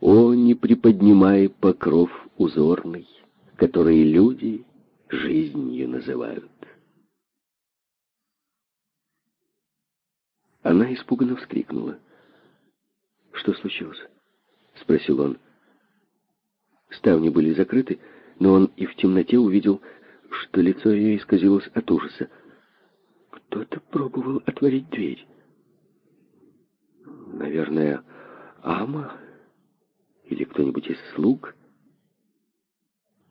О, не приподнимай покров узорный, который люди жизнью называют. Она испуганно вскрикнула. «Что случилось?» — спросил он. Ставни были закрыты, но он и в темноте увидел, что лицо ее исказилось от ужаса. Кто-то пробовал отворить дверь. Наверное, Ама или кто-нибудь из слуг.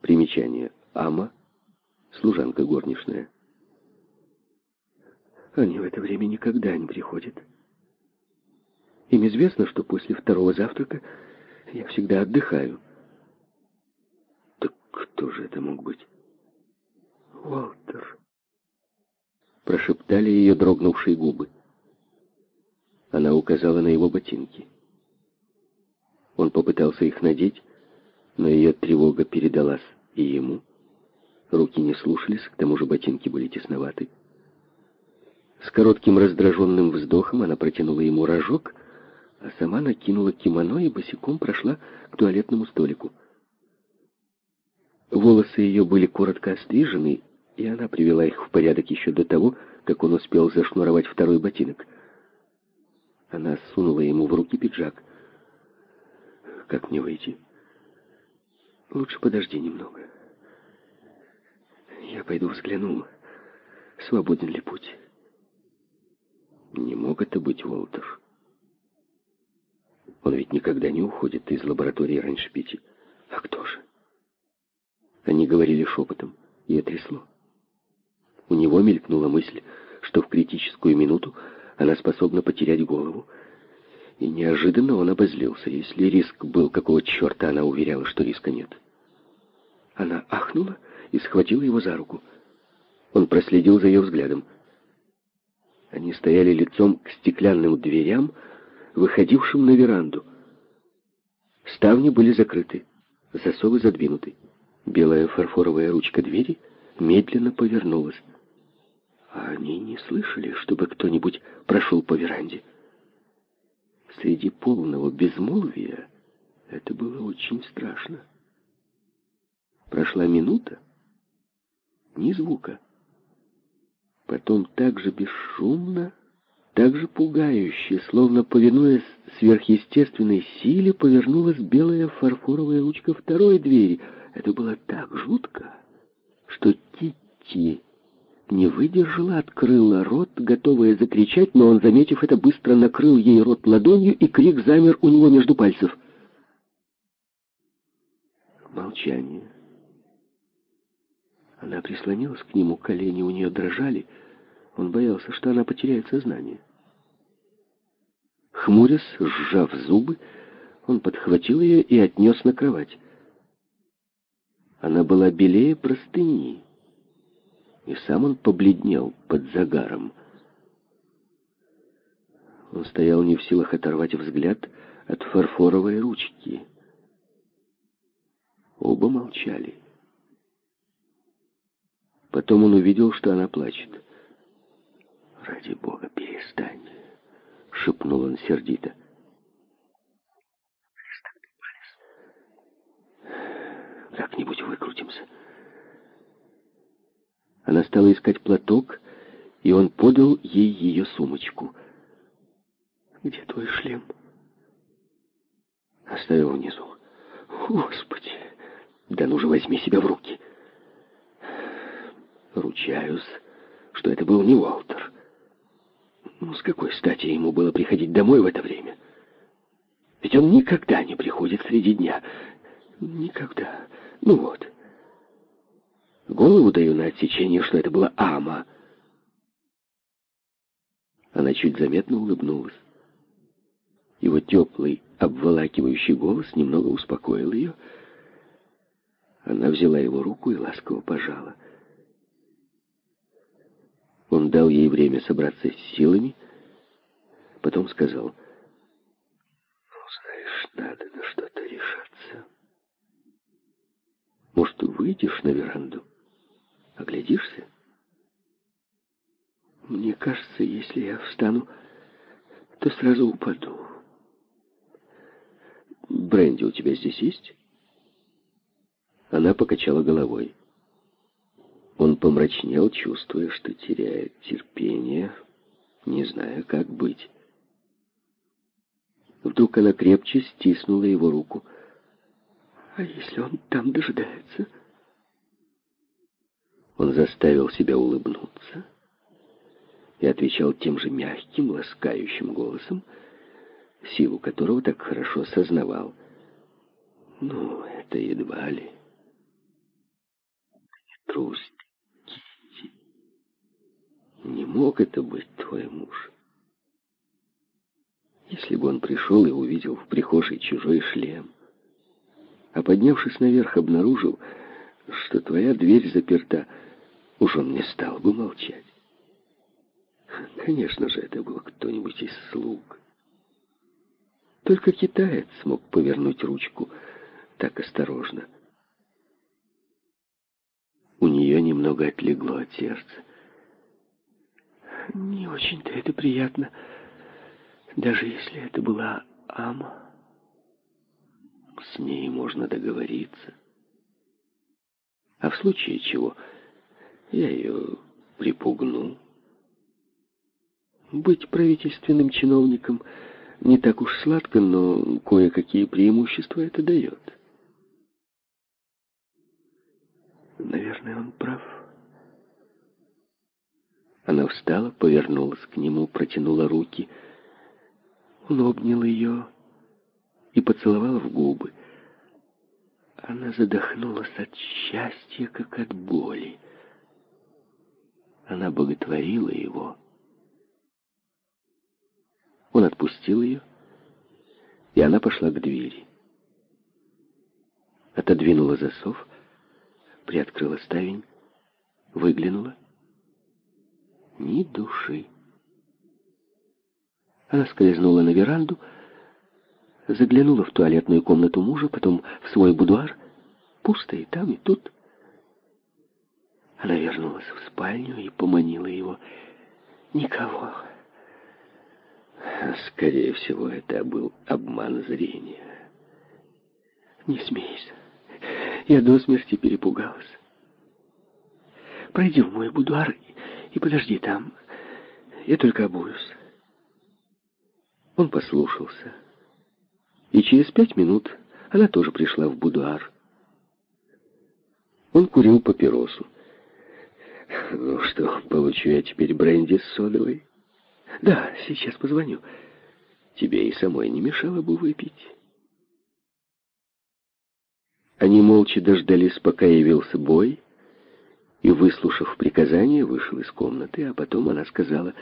Примечание. Ама — служанка горничная. Они в это время никогда не приходят. Им известно, что после второго завтрака я всегда отдыхаю. Так кто же это мог быть? Уолтер. Прошептали ее дрогнувшие губы. Она указала на его ботинки. Он попытался их надеть, но ее тревога передалась и ему. Руки не слушались, к тому же ботинки были тесноваты. С коротким раздраженным вздохом она протянула ему рожок, а сама накинула кимоно и босиком прошла к туалетному столику. Волосы ее были коротко острижены, и она привела их в порядок еще до того, как он успел зашнуровать второй ботинок. Она сунула ему в руки пиджак. «Как мне выйти?» «Лучше подожди немного. Я пойду взгляну, свободен ли путь». Не мог это быть Уолтер. Он ведь никогда не уходит из лаборатории раньше пяти. А кто же? Они говорили шепотом, и отрясло. У него мелькнула мысль, что в критическую минуту она способна потерять голову, и неожиданно он обозлился. Если риск был, какого черта она уверяла, что риска нет. Она ахнула и схватила его за руку. Он проследил за ее взглядом. Они стояли лицом к стеклянным дверям, выходившим на веранду. Ставни были закрыты, засовы задвинуты. Белая фарфоровая ручка двери медленно повернулась. А они не слышали, чтобы кто-нибудь прошел по веранде. Среди полного безмолвия это было очень страшно. Прошла минута, ни звука. Потом так же бесшумно, так же пугающе, словно повинуясь сверхъестественной силе, повернулась белая фарфоровая ручка второй двери. Это было так жутко, что Титти не выдержала, открыла рот, готовая закричать, но он, заметив это, быстро накрыл ей рот ладонью, и крик замер у него между пальцев. Молчание. Она прислонилась к нему, колени у нее дрожали. Он боялся, что она потеряет сознание. Хмурясь, сжав зубы, он подхватил ее и отнес на кровать. Она была белее простыни, и сам он побледнел под загаром. Он стоял не в силах оторвать взгляд от фарфоровой ручки. Оба молчали. Потом он увидел, что она плачет. «Ради Бога, перестань!» — шепнул он сердито. «Как-нибудь выкрутимся». Она стала искать платок, и он подал ей ее сумочку. «Где твой шлем?» Оставил внизу. «Господи! Да ну же возьми себя в руки!» Ручаюсь, что это был не Уолтер. Ну, с какой стати ему было приходить домой в это время? Ведь он никогда не приходит среди дня. Никогда. Ну вот. Голову даю на отсечение, что это была Ама. Она чуть заметно улыбнулась. Его теплый, обволакивающий голос немного успокоил ее. Она взяла его руку и ласково пожала. Он дал ей время собраться с силами, потом сказал, «Ну, знаешь, надо на что-то решаться. Может, выйдешь на веранду, оглядишься? Мне кажется, если я встану, то сразу упаду. бренди у тебя здесь есть?» Она покачала головой. Он помрачнел, чувствуя, что теряет терпение, не зная, как быть. Вдруг она крепче стиснула его руку. «А если он там дожидается?» Он заставил себя улыбнуться и отвечал тем же мягким, ласкающим голосом, силу которого так хорошо сознавал. «Ну, это едва ли. Не трусь, Китти. Не мог это быть твой муж. Если бы он пришел и увидел в прихожей чужой шлем, а поднявшись наверх, обнаружил, что твоя дверь заперта, уж он не стал бы молчать. Конечно же, это был кто-нибудь из слуг. Только китаец смог повернуть ручку так осторожно. У нее немного отлегло от сердца. Не очень-то это приятно, даже если это была Ама. С ней можно договориться. А в случае чего я ее припугну. Быть правительственным чиновником не так уж сладко, но кое-какие преимущества это дает. Наверное, он прав. Она встала, повернулась к нему, протянула руки. Он обнял ее и поцеловал в губы. Она задохнулась от счастья, как от боли. Она боготворила его. Он отпустил ее, и она пошла к двери. Отодвинула засов, приоткрыла ставень, выглянула. Ни души. Она скользнула на веранду, заглянула в туалетную комнату мужа, потом в свой будуар. Пусто и там, и тут. Она вернулась в спальню и поманила его. Никого. Скорее всего, это был обман зрения. Не смейся. Я до смерти перепугалась. Пройди в мой будуар и подожди там. Я только обуюсь. Он послушался. И через пять минут она тоже пришла в будуар. Он курил папиросу. «Ну что, получу я теперь бренди с содовой?» «Да, сейчас позвоню. Тебе и самой не мешало бы выпить». Они молча дождались, пока явился бой, и, выслушав приказание, вышел из комнаты, а потом она сказала,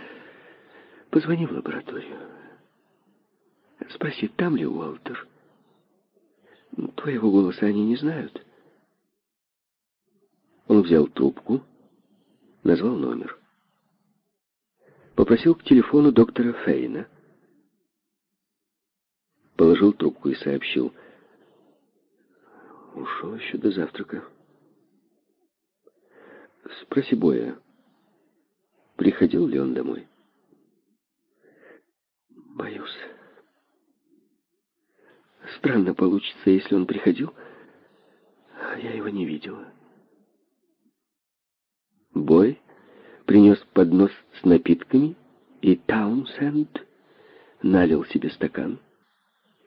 «Позвони в лабораторию. Спроси, там ли Уолтер? Твоего голоса они не знают». Он взял трубку, назвал номер. Попросил к телефону доктора Фейна. Положил трубку и сообщил. Ушел еще до завтрака. Спроси Боя, приходил ли он домой? Боюсь. Странно получится, если он приходил, а я его не видела. Бой принес поднос с напитками, и Таунсенд налил себе стакан.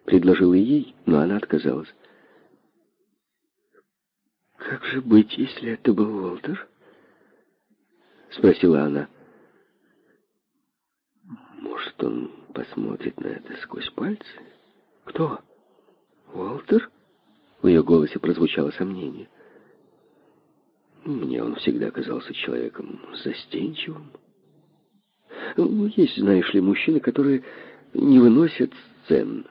Предложил ей, но она отказалась. «Как же быть, если это был Уолтер?» Спросила она. «Может, он посмотрит на это сквозь пальцы?» «Кто? Уолтер?» В ее голосе прозвучало сомнение. Мне он всегда казался человеком застенчивым. Ну, есть, знаешь ли, мужчины, которые не выносят сцен.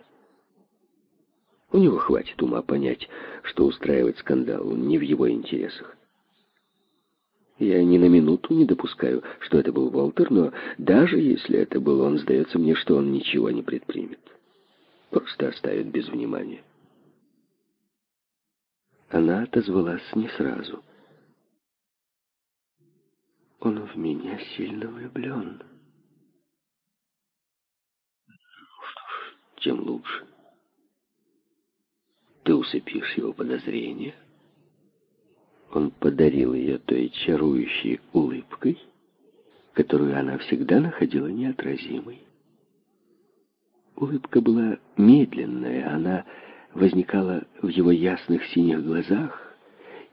У него хватит ума понять, что устраивать скандал не в его интересах. Я ни на минуту не допускаю, что это был Волтер, но даже если это был он, сдается мне, что он ничего не предпримет. Просто оставит без внимания. Она отозвалась не сразу. Он в меня сильно влюблен. Ну что ж, тем лучше. ты усыпишь его подозрения. Он подарил ее той чарующей улыбкой, которую она всегда находила неотразимой. Улыбка была медленная, она возникала в его ясных синих глазах,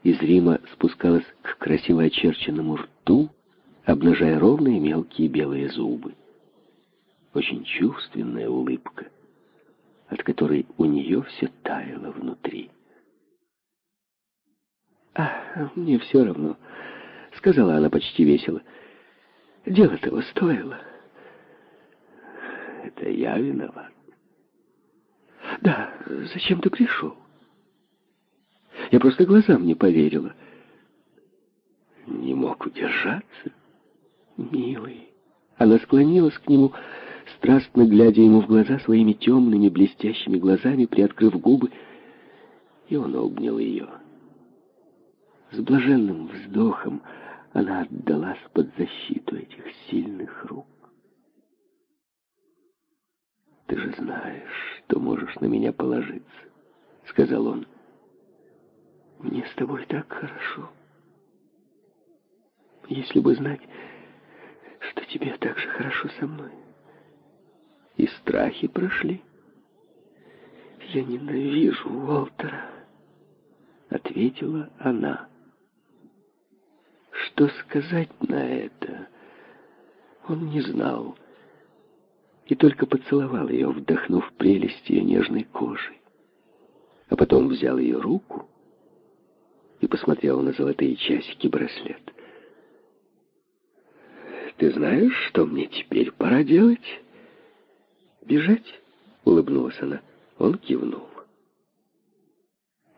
и зримо спускалась к красиво очерченному рту, обнажая ровные мелкие белые зубы. Очень чувственная улыбка, от которой у нее все таяло внутри. «А, мне все равно», — сказала она почти весело. «Дело того стоило». «Это я виноват». «Да, зачем ты пришел?» «Я просто глазам не поверила». «Не мог удержаться?» «Милый». Она склонилась к нему, страстно глядя ему в глаза своими темными блестящими глазами, приоткрыв губы, и он обнял ее. С блаженным вздохом она отдалась под защиту этих сильных рук. «Ты же знаешь, что можешь на меня положиться», — сказал он. «Мне с тобой так хорошо. Если бы знать, что тебе так же хорошо со мной. И страхи прошли. Я ненавижу Уолтера», — ответила она. Что сказать на это, он не знал. И только поцеловал ее, вдохнув прелесть ее нежной кожи. А потом взял ее руку и посмотрел на золотые часики браслет. «Ты знаешь, что мне теперь пора делать?» «Бежать?» — улыбнулась она. Он кивнул.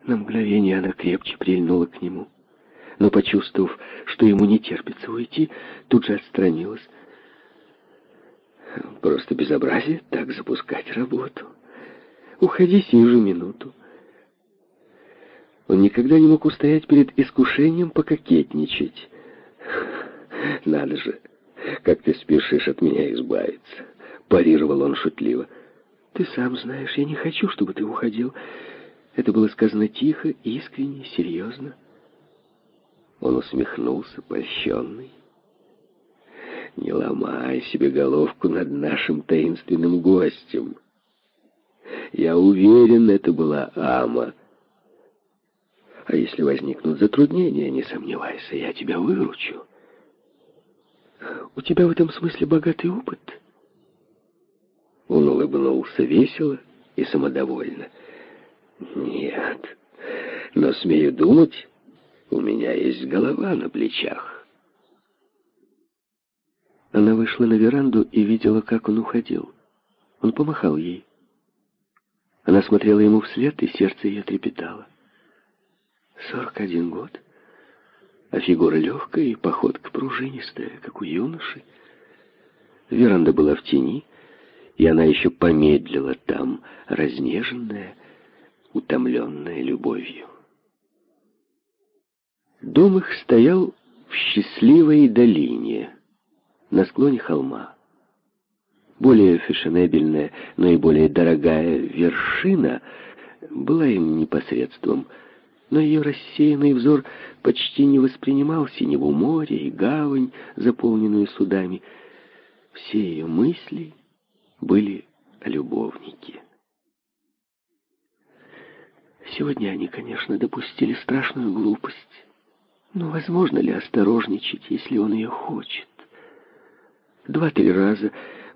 На мгновение она крепче прильнула к нему но, почувствовав, что ему не терпится уйти, тут же отстранилась. Просто безобразие так запускать работу. Уходи сию же минуту. Он никогда не мог устоять перед искушением пококетничать. «Надо же, как ты спешишь от меня избавиться!» Парировал он шутливо. «Ты сам знаешь, я не хочу, чтобы ты уходил». Это было сказано тихо, искренне, серьезно. Он усмехнулся, польщенный. «Не ломай себе головку над нашим таинственным гостем. Я уверен, это была Ама. А если возникнут затруднения, не сомневайся, я тебя выручу. У тебя в этом смысле богатый опыт?» Он улыбнулся весело и самодовольно. «Нет, но смею думать, у меня есть голова на плечах. Она вышла на веранду и видела, как он уходил. Он помахал ей. Она смотрела ему вслед, и сердце ее трепетало. Сорок один год, а фигура легкая и походка пружинистая, как у юноши. Веранда была в тени, и она еще помедлила там, разнеженная, утомленная любовью. Дом их стоял в счастливой долине, на склоне холма. Более фешенебельная, но и более дорогая вершина была им непосредством, но ее рассеянный взор почти не воспринимал синеву моря и гавань, заполненную судами. Все ее мысли были о любовнике. Сегодня они, конечно, допустили страшную глупость. Но возможно ли осторожничать, если он ее хочет? Два-три раза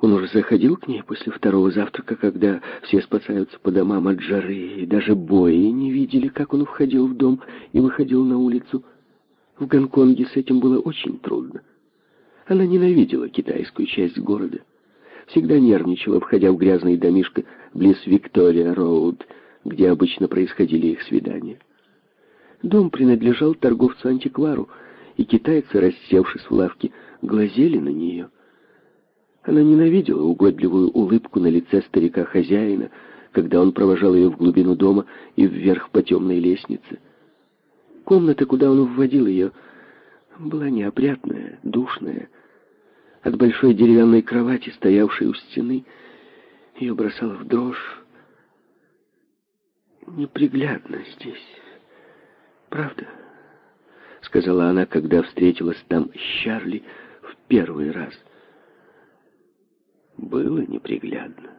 он уже заходил к ней после второго завтрака, когда все спасаются по домам от жары, и даже бои не видели, как он входил в дом и выходил на улицу. В Гонконге с этим было очень трудно. Она ненавидела китайскую часть города. Всегда нервничала, входя в грязный домишко близ Виктория-Роуд, где обычно происходили их свидания. Дом принадлежал торговцу-антиквару, и китайцы, рассевшись в лавке, глазели на нее. Она ненавидела угодливую улыбку на лице старика-хозяина, когда он провожал ее в глубину дома и вверх по темной лестнице. Комната, куда он вводил ее, была неопрятная, душная. От большой деревянной кровати, стоявшей у стены, ее бросало в дрожь. неприглядно здесь. Правда? Сказала она, когда встретилась там с Чарли в первый раз. Было неприглядно.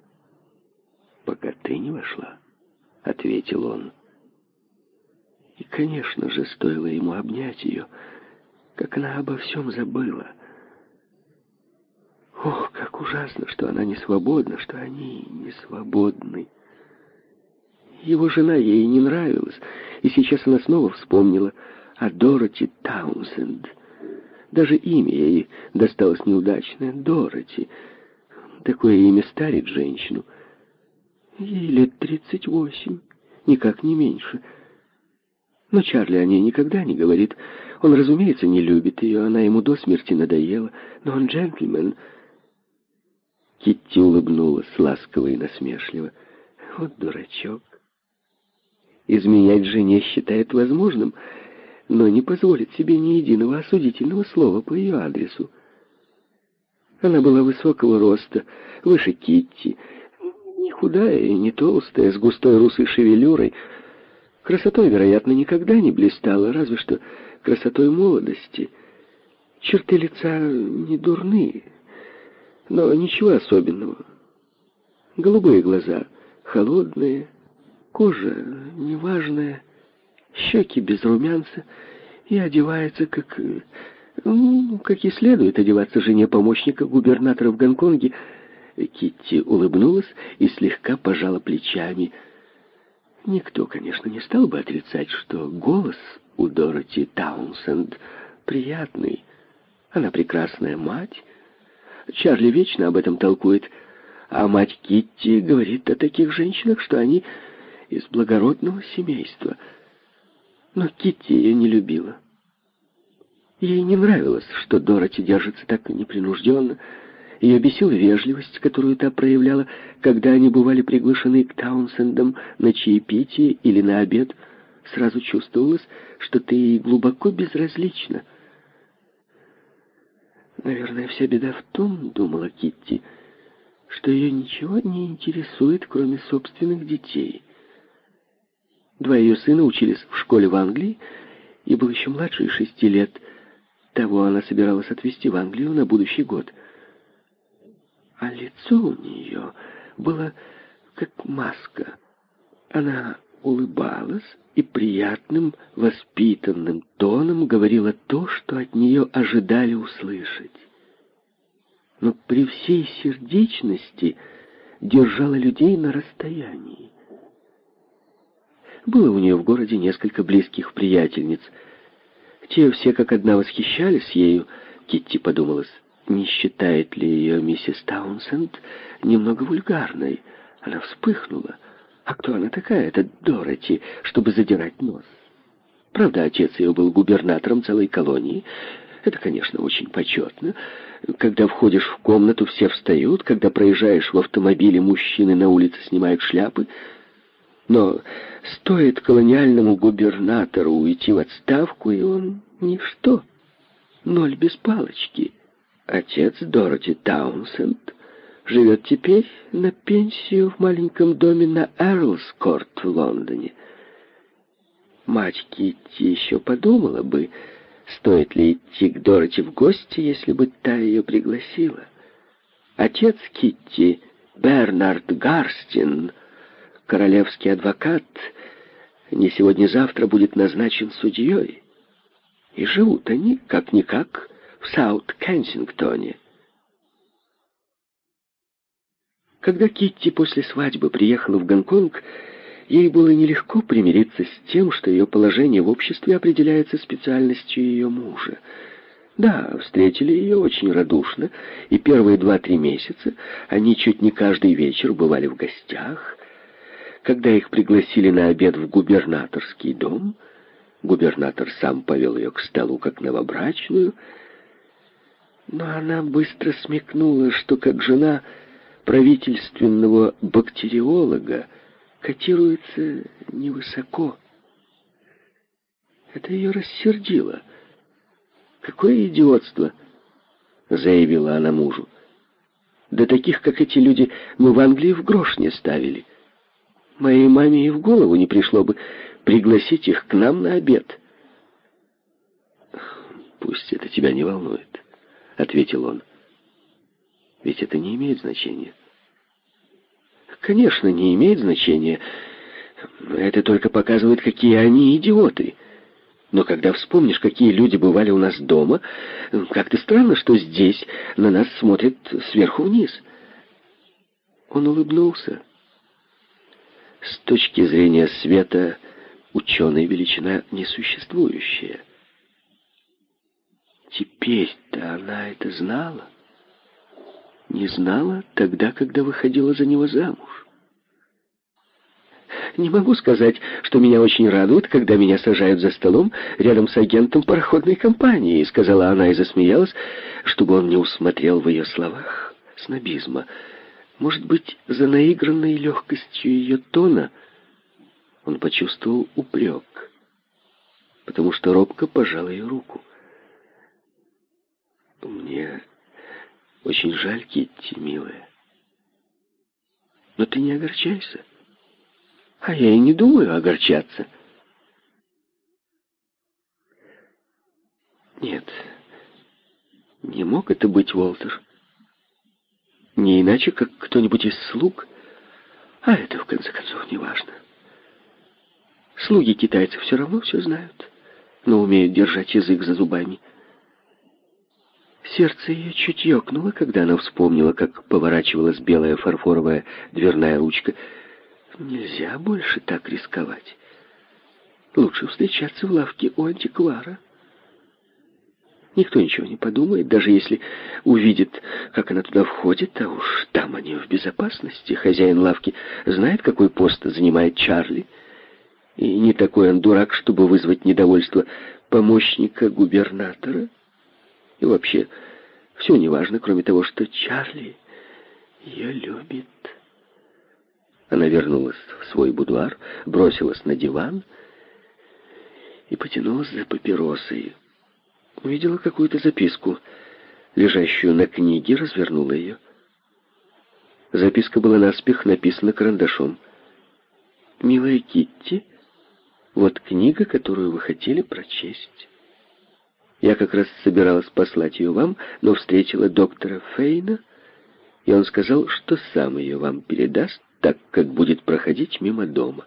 Пока ты не вошла, ответил он. И, конечно же, стоило ему обнять ее, как она обо всем забыла. Ох, как ужасно, что она не свободна, что они не свободны. Его жена ей не нравилась, и сейчас она снова вспомнила о Дороти Таунсенд. Даже имя ей досталось неудачное — Дороти. Такое имя старит женщину. Ей лет тридцать восемь, никак не меньше. Но Чарли о ней никогда не говорит. Он, разумеется, не любит ее, она ему до смерти надоела, но он джентльмен. Китти улыбнулась ласково и насмешливо. Вот дурачок. Изменять жене считает возможным, но не позволит себе ни единого осудительного слова по ее адресу. Она была высокого роста, выше Китти, не худая и не толстая, с густой русой шевелюрой. Красотой, вероятно, никогда не блистала, разве что красотой молодости. Черты лица не дурные, но ничего особенного. Голубые глаза, холодные, Кожа неважная, щеки без румянца, и одевается, как... Ну, как и следует одеваться жене помощника губернатора в Гонконге. Китти улыбнулась и слегка пожала плечами. Никто, конечно, не стал бы отрицать, что голос у Дороти Таунсенд приятный. Она прекрасная мать. Чарли вечно об этом толкует. А мать Китти говорит о таких женщинах, что они из благородного семейства. Но Китти ее не любила. Ей не нравилось, что Дороти держится так непринужденно. Ее бесила вежливость, которую та проявляла, когда они бывали приглашены к Таунсендам на чаепитие или на обед. Сразу чувствовалось, что ты ей глубоко безразлична. «Наверное, вся беда в том, — думала Китти, — что ее ничего не интересует, кроме собственных детей». Два ее сына учились в школе в Англии, и был еще младше шести лет. Того она собиралась отвезти в Англию на будущий год. А лицо у нее было как маска. Она улыбалась и приятным, воспитанным тоном говорила то, что от нее ожидали услышать. Но при всей сердечности держала людей на расстоянии. Было у нее в городе несколько близких приятельниц. Те все как одна восхищались ею. Китти подумалась, не считает ли ее миссис Таунсенд немного вульгарной. Она вспыхнула. А кто она такая, эта Дороти, чтобы задирать нос? Правда, отец ее был губернатором целой колонии. Это, конечно, очень почетно. Когда входишь в комнату, все встают. Когда проезжаешь в автомобиле, мужчины на улице снимают шляпы. Но стоит колониальному губернатору уйти в отставку, и он ничто. Ноль без палочки. Отец Дороти Таунсенд живет теперь на пенсию в маленьком доме на Эрлскорт в Лондоне. Мать Китти еще подумала бы, стоит ли идти к Дороти в гости, если бы та ее пригласила. Отец Китти, Бернард Гарстин, королевский адвокат не сегодня-завтра будет назначен судьей. И живут они, как-никак, в Саут-Кенсингтоне. Когда Китти после свадьбы приехала в Гонконг, ей было нелегко примириться с тем, что ее положение в обществе определяется специальностью ее мужа. Да, встретили ее очень радушно, и первые два-три месяца они чуть не каждый вечер бывали в гостях, когда их пригласили на обед в губернаторский дом, губернатор сам повел ее к столу, как новобрачную, но она быстро смекнула, что как жена правительственного бактериолога котируется невысоко. Это ее рассердило. «Какое идиотство!» — заявила она мужу. «Да таких, как эти люди, мы в Англии в грош не ставили». Моей маме и в голову не пришло бы пригласить их к нам на обед. «Пусть это тебя не волнует», — ответил он. «Ведь это не имеет значения». «Конечно, не имеет значения. Это только показывает, какие они идиоты». Но когда вспомнишь, какие люди бывали у нас дома, как-то странно, что здесь на нас смотрят сверху вниз. Он улыбнулся. С точки зрения света, ученая величина несуществующая. Теперь-то она это знала. Не знала тогда, когда выходила за него замуж. Не могу сказать, что меня очень радует, когда меня сажают за столом рядом с агентом пароходной компании, сказала она и засмеялась, чтобы он не усмотрел в ее словах снобизма. Может быть, за наигранной легкостью ее тона он почувствовал упрек, потому что робко пожал ее руку. «Мне очень жаль, Китти, милая. Но ты не огорчайся. А я и не думаю огорчаться. Нет, не мог это быть Уолтер. Не иначе, как кто-нибудь из слуг. А это, в конце концов, не важно. Слуги китайцев все равно все знают, но умеют держать язык за зубами. Сердце ее чуть ёкнуло, когда она вспомнила, как поворачивалась белая фарфоровая дверная ручка. Нельзя больше так рисковать. Лучше встречаться в лавке у антиквара. Никто ничего не подумает, даже если увидит, как она туда входит, а уж там они в безопасности. Хозяин лавки знает, какой пост занимает Чарли. И не такой он дурак, чтобы вызвать недовольство помощника губернатора. И вообще, все неважно, кроме того, что Чарли ее любит. Она вернулась в свой будуар, бросилась на диван и потянулась за папиросой. Увидела какую-то записку, лежащую на книге, развернула ее. Записка была наспех написана карандашом. «Милая Китти, вот книга, которую вы хотели прочесть». Я как раз собиралась послать ее вам, но встретила доктора Фейна, и он сказал, что сам ее вам передаст, так как будет проходить мимо дома.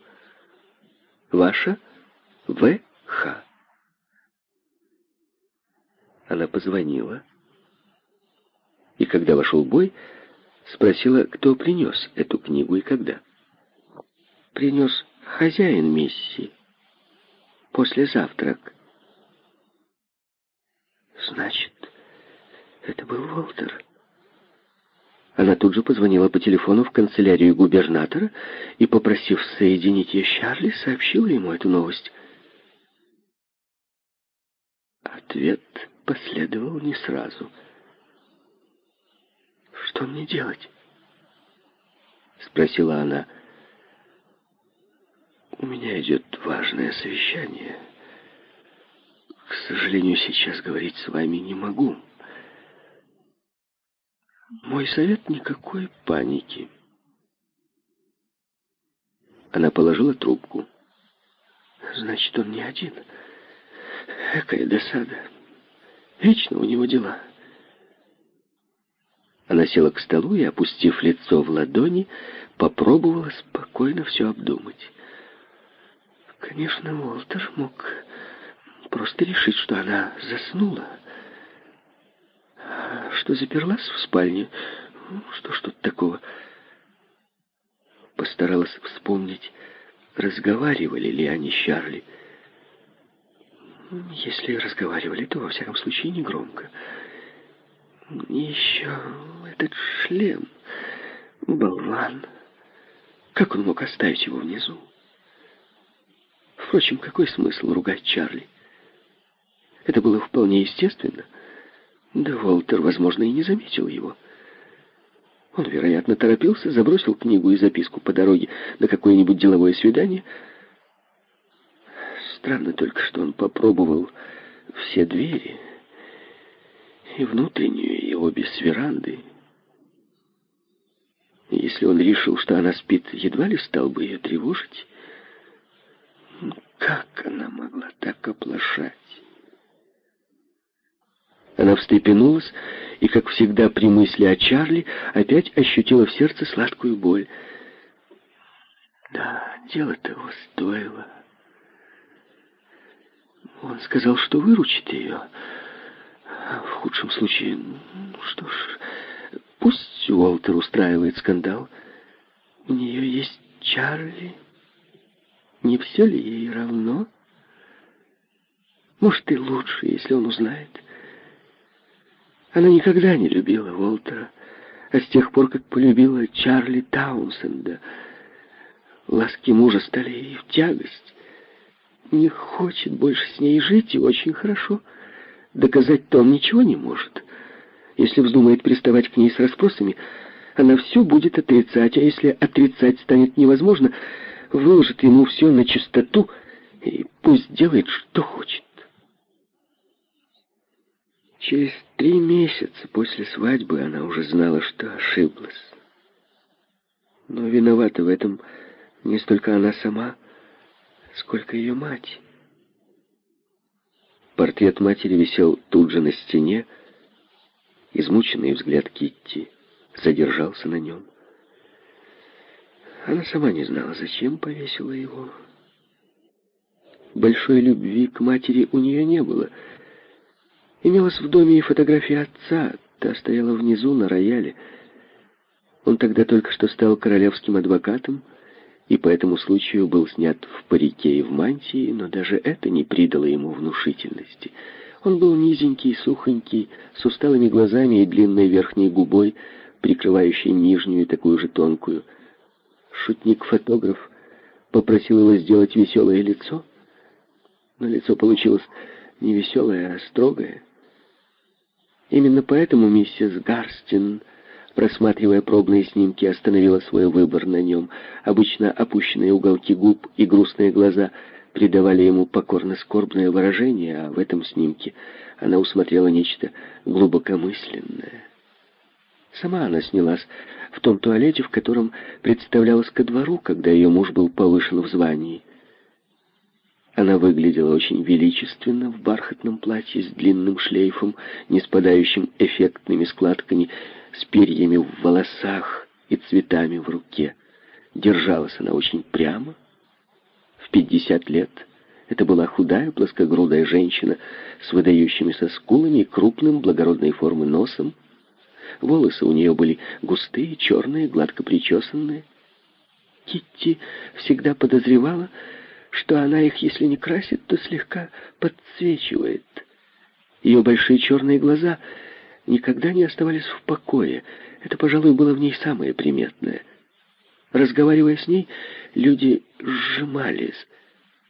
Ваша В.Х. Она позвонила, и когда вошел бой, спросила, кто принес эту книгу и когда. Принес хозяин миссии. После завтрак. Значит, это был Волтер. Она тут же позвонила по телефону в канцелярию губернатора и, попросив соединить ее с Чарли, сообщила ему эту новость. Ответ последовал не сразу. «Что мне делать?» — спросила она. «У меня идет важное совещание. К сожалению, сейчас говорить с вами не могу». Мой совет — никакой паники. Она положила трубку. Значит, он не один. Какая досада. Вечно у него дела. Она села к столу и, опустив лицо в ладони, попробовала спокойно все обдумать. Конечно, Уолтер мог просто решить, что она заснула что заперлась в спальне. Ну, что ж тут такого? Постаралась вспомнить, разговаривали ли они с Чарли. Если разговаривали, то, во всяком случае, не громко. еще этот шлем, болван. Как он мог оставить его внизу? Впрочем, какой смысл ругать Чарли? Это было вполне естественно — да Волтер, возможно, и не заметил его. Он, вероятно, торопился, забросил книгу и записку по дороге на какое-нибудь деловое свидание. Странно только, что он попробовал все двери, и внутреннюю, и обе с веранды. Если он решил, что она спит, едва ли стал бы ее тревожить. Как она могла так оплошать? Она встрепенулась и, как всегда при мысли о Чарли, опять ощутила в сердце сладкую боль. Да, дело того стоило. Он сказал, что выручит ее. В худшем случае, ну что ж, пусть Уолтер устраивает скандал. У нее есть Чарли. Не все ли ей равно? Может, и лучше, если он узнает. Она никогда не любила Уолтера, а с тех пор, как полюбила Чарли Таунсенда, ласки мужа стали ей в тягость. Не хочет больше с ней жить, и очень хорошо. Доказать-то он ничего не может. Если вздумает приставать к ней с расспросами, она все будет отрицать, а если отрицать станет невозможно, выложит ему все на чистоту и пусть делает, что хочет. Через три месяца после свадьбы она уже знала, что ошиблась. Но виновата в этом не столько она сама, сколько ее мать. Портрет матери висел тут же на стене. Измученный взгляд Китти задержался на нем. Она сама не знала, зачем повесила его. Большой любви к матери у нее не было. Имелась в доме и фотография отца. Та стояла внизу на рояле. Он тогда только что стал королевским адвокатом, и по этому случаю был снят в парике и в мантии, но даже это не придало ему внушительности. Он был низенький, сухонький, с усталыми глазами и длинной верхней губой, прикрывающей нижнюю, такую же тонкую. Шутник-фотограф попросил его сделать веселое лицо, но лицо получилось не веселое, а строгое. Именно поэтому миссис Гарстин, просматривая пробные снимки, остановила свой выбор на нем. Обычно опущенные уголки губ и грустные глаза придавали ему покорно-скорбное выражение, а в этом снимке она усмотрела нечто глубокомысленное. Сама она снялась в том туалете, в котором представлялась ко двору, когда ее муж был повышен в звании. Она выглядела очень величественно в бархатном платье с длинным шлейфом, не спадающим эффектными складками, с перьями в волосах и цветами в руке. Держалась она очень прямо. В пятьдесят лет это была худая, плоскогрудая женщина с выдающимися скулами и крупным благородной формы носом, Волосы у нее были густые, черные, гладко причесанные. Китти всегда подозревала, что она их, если не красит, то слегка подсвечивает. Ее большие черные глаза никогда не оставались в покое. Это, пожалуй, было в ней самое приметное. Разговаривая с ней, люди сжимались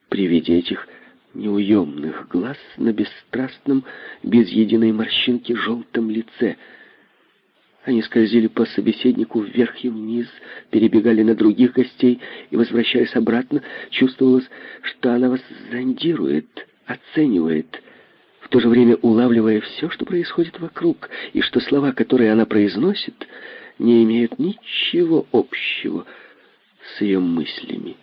при виде этих неуемных глаз на бесстрастном, без единой морщинки желтом лице — они скользили по собеседнику вверх и вниз, перебегали на других гостей и, возвращаясь обратно, чувствовалось, что она вас зондирует, оценивает, то же время улавливая все, что происходит вокруг, и что слова, которые она произносит, не имеют ничего общего с ее мыслями.